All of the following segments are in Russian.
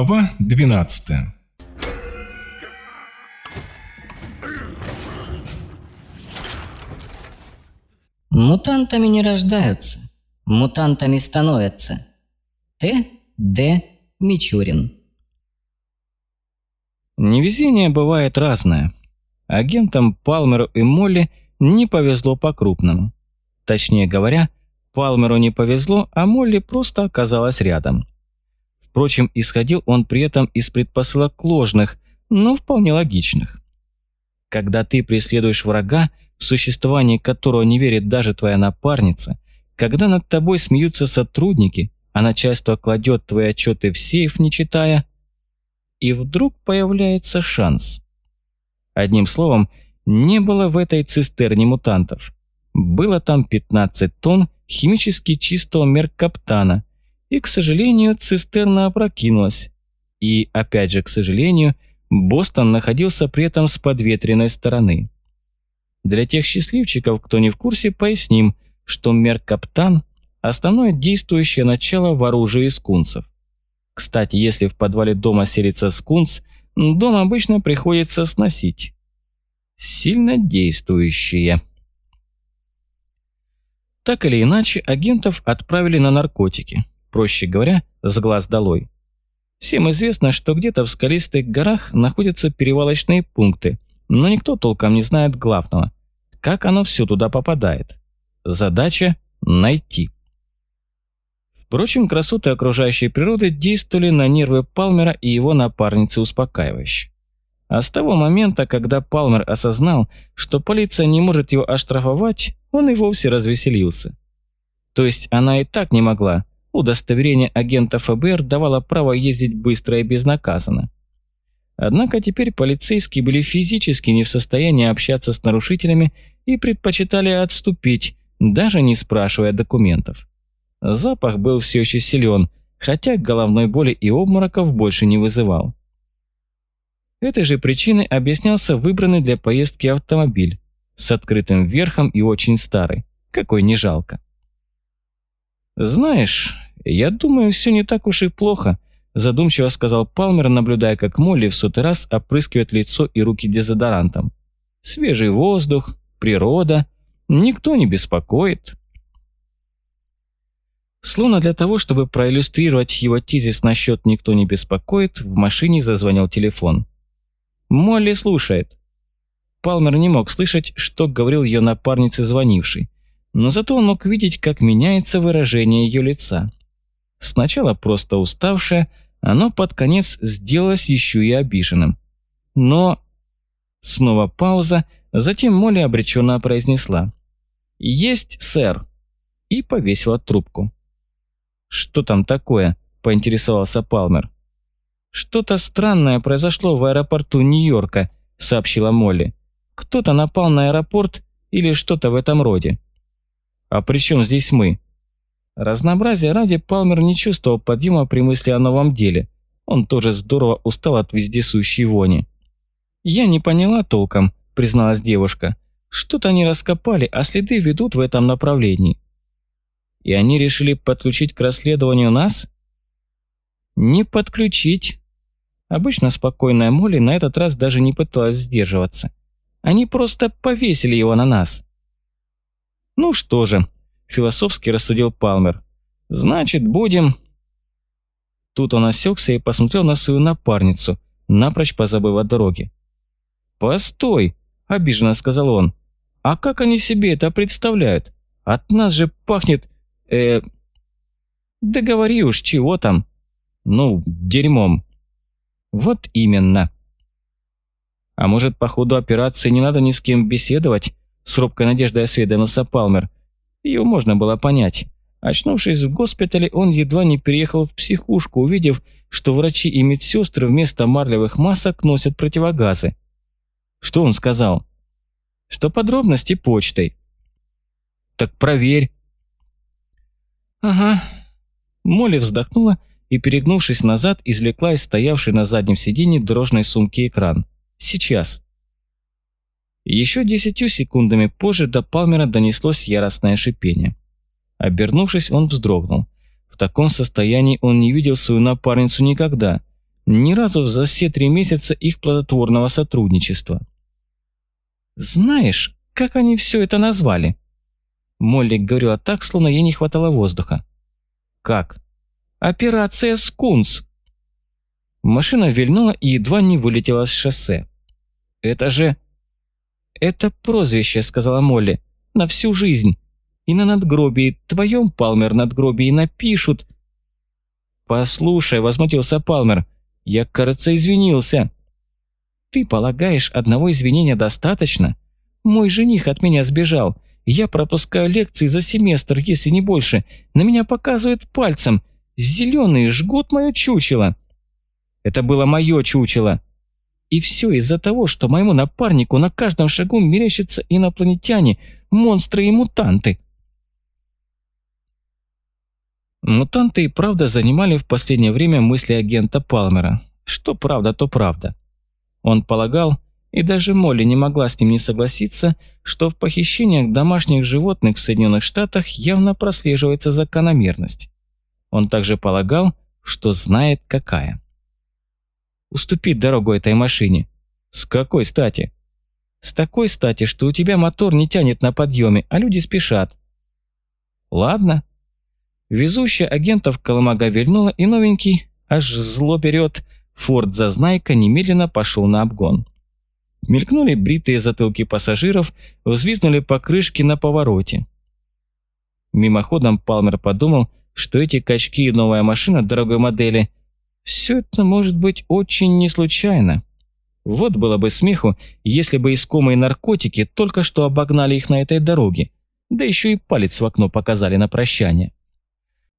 Глава 12 Мутантами не рождаются, мутантами становятся. Т. Д. Мичурин Невезение бывает разное. Агентам Палмеру и Молли не повезло по-крупному. Точнее говоря, Палмеру не повезло, а Молли просто оказалась рядом. Впрочем, исходил он при этом из предпосылок ложных, но вполне логичных. Когда ты преследуешь врага, в существовании которого не верит даже твоя напарница, когда над тобой смеются сотрудники, а начальство кладет твои отчеты в сейф, не читая, и вдруг появляется шанс. Одним словом, не было в этой цистерне мутантов. Было там 15 тонн химически чистого меркаптана, и, к сожалению, цистерна опрокинулась. И, опять же, к сожалению, Бостон находился при этом с подветренной стороны. Для тех счастливчиков, кто не в курсе, поясним, что меркаптан – основное действующее начало в оружии скунсов. Кстати, если в подвале дома селится скунс, дом обычно приходится сносить. Сильно действующие. Так или иначе, агентов отправили на наркотики. Проще говоря, с глаз долой. Всем известно, что где-то в скалистых горах находятся перевалочные пункты, но никто толком не знает главного. Как оно все туда попадает? Задача – найти. Впрочем, красоты окружающей природы действовали на нервы Палмера и его напарницы успокаивающе. А с того момента, когда Палмер осознал, что полиция не может его оштрафовать, он и вовсе развеселился. То есть она и так не могла. Удостоверение агента ФБР давало право ездить быстро и безнаказанно. Однако теперь полицейские были физически не в состоянии общаться с нарушителями и предпочитали отступить, даже не спрашивая документов. Запах был все еще силен, хотя головной боли и обмороков больше не вызывал. Этой же причиной объяснялся выбранный для поездки автомобиль с открытым верхом и очень старый, какой не жалко. «Знаешь, я думаю, все не так уж и плохо», задумчиво сказал Палмер, наблюдая, как Молли в сотый раз опрыскивает лицо и руки дезодорантом. «Свежий воздух, природа, никто не беспокоит». Словно для того, чтобы проиллюстрировать его тезис насчет «никто не беспокоит», в машине зазвонил телефон. Молли слушает. Палмер не мог слышать, что говорил ее напарнице звонивший, но зато он мог видеть, как меняется выражение ее лица. Сначала просто уставшее, оно под конец сделалось еще и обиженным. Но... Снова пауза, затем Молли обреченно произнесла. «Есть, сэр!» и повесила трубку. «Что там такое?» – поинтересовался Палмер. «Что-то странное произошло в аэропорту Нью-Йорка», – сообщила Молли. «Кто-то напал на аэропорт или что-то в этом роде». «А при чем здесь мы?» Разнообразие ради Палмер не чувствовал подъема при мысли о новом деле. Он тоже здорово устал от вездесущей вони. «Я не поняла толком», – призналась девушка. «Что-то они раскопали, а следы ведут в этом направлении. И они решили подключить к расследованию нас? Не подключить. Обычно спокойная Молли на этот раз даже не пыталась сдерживаться. Они просто повесили его на нас. Ну что же, философски рассудил Палмер. Значит, будем... Тут он осекся и посмотрел на свою напарницу, напрочь позабыв о дороге. «Постой!» – обиженно сказал он. «А как они себе это представляют? От нас же пахнет э Да говори уж, чего там? Ну, дерьмом. Вот именно. А может, по ходу операции не надо ни с кем беседовать? С робкой надеждой осведомился Палмер. Ее можно было понять. Очнувшись в госпитале, он едва не переехал в психушку, увидев, что врачи и медсестры вместо марлевых масок носят противогазы. Что он сказал? Что подробности почтой. Так проверь, «Ага». Молли вздохнула и, перегнувшись назад, извлекла из стоявшей на заднем сиденье дорожной сумки экран. «Сейчас». Еще десятью секундами позже до Палмера донеслось яростное шипение. Обернувшись, он вздрогнул. В таком состоянии он не видел свою напарницу никогда, Ни разу за все три месяца их плодотворного сотрудничества. «Знаешь, как они все это назвали?» Молли говорила так, словно ей не хватало воздуха. «Как?» «Операция «Скунс». Машина вильнула и едва не вылетела с шоссе. «Это же...» «Это прозвище», — сказала Молли, — «на всю жизнь. И на надгробии, твоем, Палмер, надгробии напишут...» «Послушай», — возмутился Палмер, — «я, кажется, извинился». «Ты полагаешь, одного извинения достаточно? Мой жених от меня сбежал. Я пропускаю лекции за семестр, если не больше. На меня показывают пальцем. Зеленые жгут мое чучело». «Это было мое чучело», и все из-за того, что моему напарнику на каждом шагу мерещатся инопланетяне, монстры и мутанты. Мутанты и правда занимали в последнее время мысли агента Палмера. Что правда, то правда. Он полагал, и даже Молли не могла с ним не согласиться, что в похищениях домашних животных в Соединенных Штатах явно прослеживается закономерность. Он также полагал, что знает какая уступить дорогу этой машине. С какой стати? С такой стати, что у тебя мотор не тянет на подъеме, а люди спешат. Ладно. Везущая агентов Коломага вильнула, и новенький, аж зло берет, Форд Зазнайка немедленно пошел на обгон. Мелькнули бритые затылки пассажиров, взвизнули покрышки на повороте. Мимоходом Палмер подумал, что эти качки и новая машина дорогой модели – все это может быть очень не случайно. Вот было бы смеху, если бы искомые наркотики только что обогнали их на этой дороге, да еще и палец в окно показали на прощание.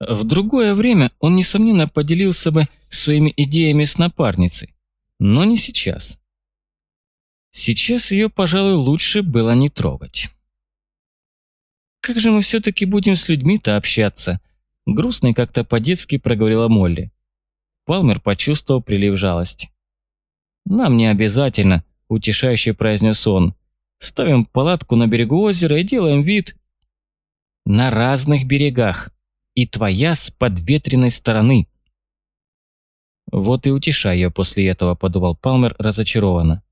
В другое время он, несомненно, поделился бы своими идеями с напарницей, но не сейчас. Сейчас ее, пожалуй, лучше было не трогать. «Как же мы все-таки будем с людьми-то общаться?» Грустно и как-то по-детски проговорила Молли. Палмер почувствовал прилив жалости. «Нам не обязательно», – утешающе произнес он. «Ставим палатку на берегу озера и делаем вид». «На разных берегах. И твоя с подветренной стороны». «Вот и утешай ее после этого», – подумал Палмер разочарованно.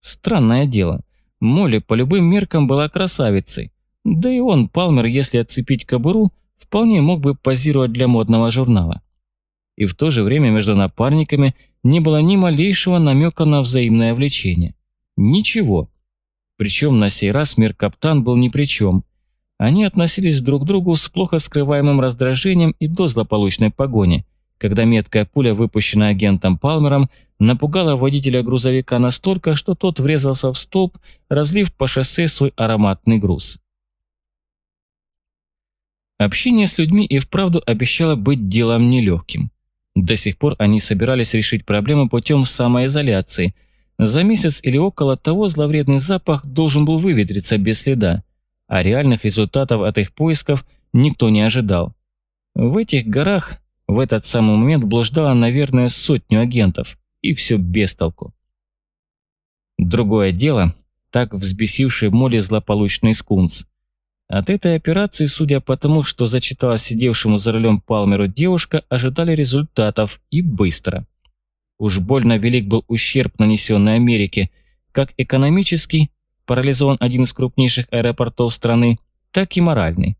«Странное дело. Молли по любым меркам была красавицей. Да и он, Палмер, если отцепить кобуру, вполне мог бы позировать для модного журнала и в то же время между напарниками не было ни малейшего намека на взаимное влечение. Ничего. Причем на сей раз мир Каптан был ни при чем. Они относились друг к другу с плохо скрываемым раздражением и до злополучной погони, когда меткая пуля, выпущенная агентом Палмером, напугала водителя грузовика настолько, что тот врезался в столб, разлив по шоссе свой ароматный груз. Общение с людьми и вправду обещало быть делом нелегким. До сих пор они собирались решить проблему путем самоизоляции. За месяц или около того зловредный запах должен был выветриться без следа, а реальных результатов от их поисков никто не ожидал. В этих горах в этот самый момент блуждало, наверное, сотню агентов, и все без толку. Другое дело, так взбесивший Молли злополучный скунс. От этой операции, судя по тому, что зачитала сидевшему за рулем Палмеру девушка, ожидали результатов и быстро. Уж больно велик был ущерб, нанесенный Америке, как экономический, парализован один из крупнейших аэропортов страны, так и моральный.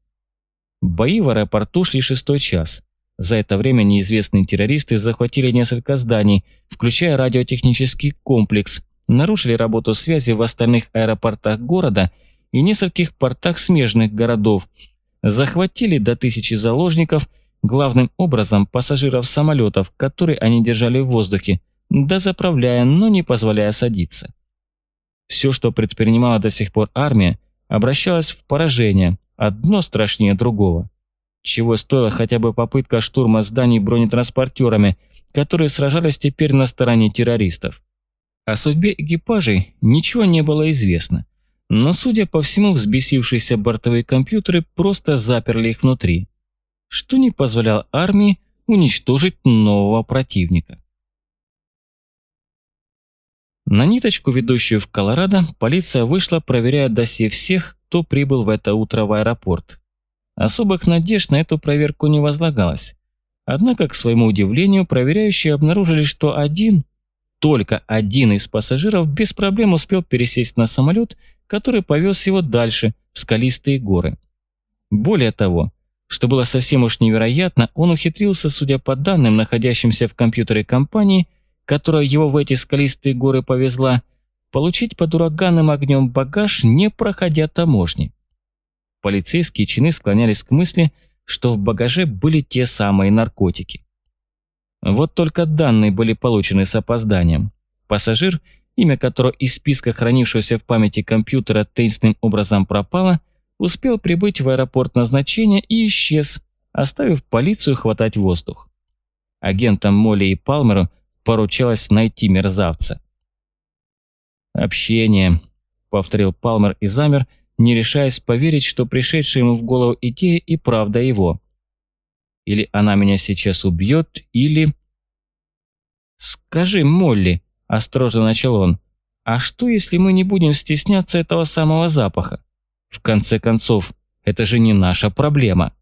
Бои в аэропорту шли шестой час. За это время неизвестные террористы захватили несколько зданий, включая радиотехнический комплекс, нарушили работу связи в остальных аэропортах города – нескольких портах смежных городов, захватили до тысячи заложников, главным образом пассажиров самолетов, которые они держали в воздухе, дозаправляя, но не позволяя садиться. Все, что предпринимала до сих пор армия, обращалось в поражение, одно страшнее другого. Чего стоила хотя бы попытка штурма зданий бронетранспортерами, которые сражались теперь на стороне террористов. О судьбе экипажей ничего не было известно. Но, судя по всему, взбесившиеся бортовые компьютеры просто заперли их внутри, что не позволяло армии уничтожить нового противника. На ниточку, ведущую в Колорадо, полиция вышла, проверяя досье всех, кто прибыл в это утро в аэропорт. Особых надежд на эту проверку не возлагалось. Однако, к своему удивлению, проверяющие обнаружили, что один, только один из пассажиров без проблем успел пересесть на самолет, который повез его дальше, в скалистые горы. Более того, что было совсем уж невероятно, он ухитрился, судя по данным, находящимся в компьютере компании, которая его в эти скалистые горы повезла, получить под ураганным огнем багаж, не проходя таможни. Полицейские чины склонялись к мысли, что в багаже были те самые наркотики. Вот только данные были получены с опозданием. Пассажир, имя которого из списка хранившегося в памяти компьютера таинственным образом пропало, успел прибыть в аэропорт назначения и исчез, оставив полицию хватать воздух. Агентам Молли и Палмеру поручалось найти мерзавца. «Общение», — повторил Палмер и замер, не решаясь поверить, что пришедшая ему в голову идея и правда его. Или она меня сейчас убьет, или... «Скажи, Молли», – осторожно начал он, – «а что, если мы не будем стесняться этого самого запаха? В конце концов, это же не наша проблема».